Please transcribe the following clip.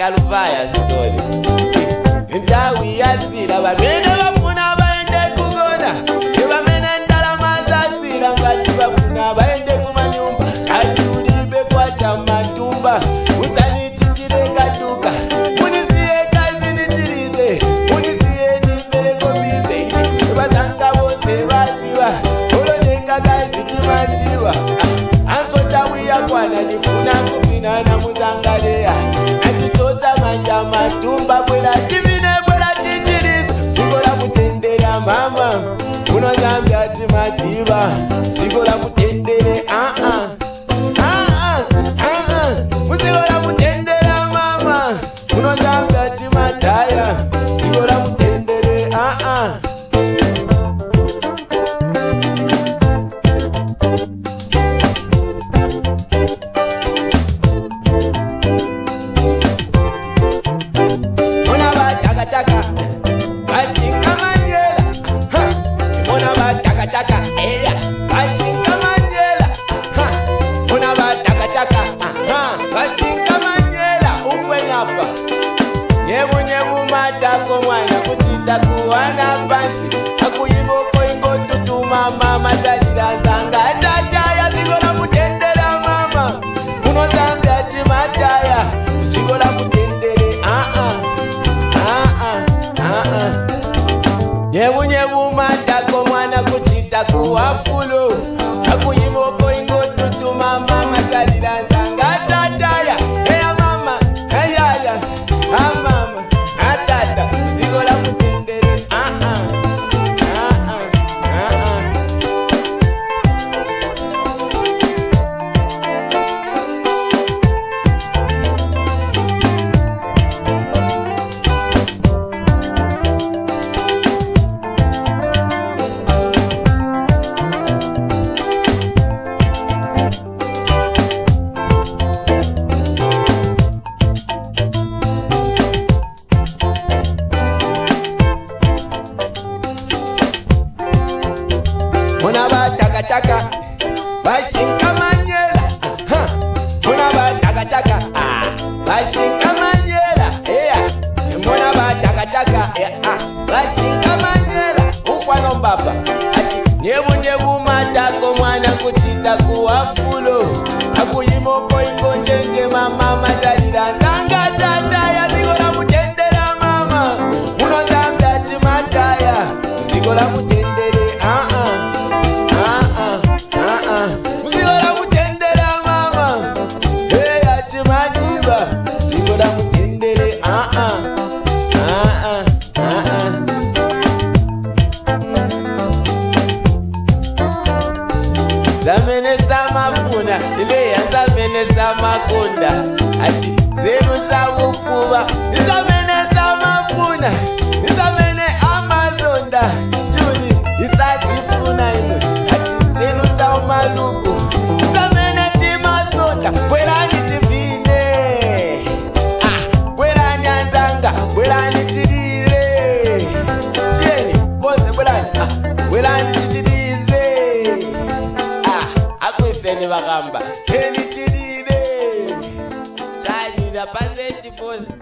kaluvaya zitori ndau yasira vamene poingo chamba kenichirire charira paseti bosi